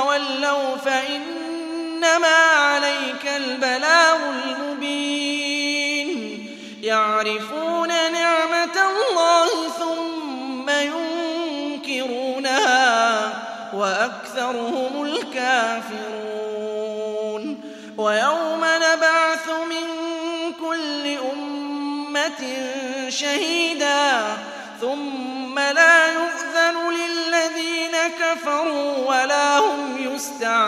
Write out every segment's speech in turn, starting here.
تولوا فإنما عليك البلاغ المبين. يعرفون نعمة الله ثم ينكرونها وأكثرهم الكافرون. ويوم نبعث من كل أمة شهيدا ثم لا يؤمنون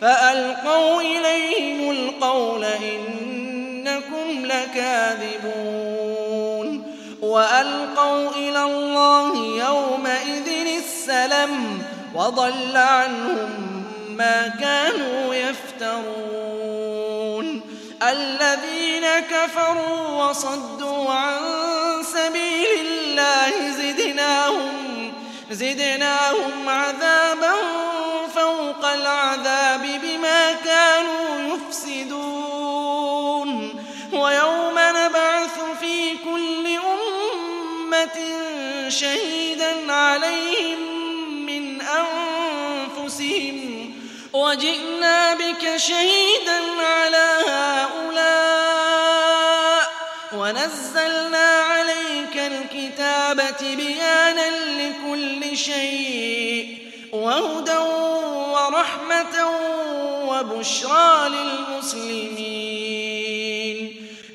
فألقوا إليهم القول إنكم لكاذبون وألقوا إلى الله يومئذ السلم وضل عنهم ما كانوا يفترون الذين كفروا وصدوا عن سبيل الله زدناهم, زدناهم عذابا فوق العذاب شهيدا عليهم من أنفسهم وجئنا بك شهيدا على هؤلاء ونزلنا عليك الكتابة بيانا لكل شيء وهدى ورحمة وبشرى للمسلمين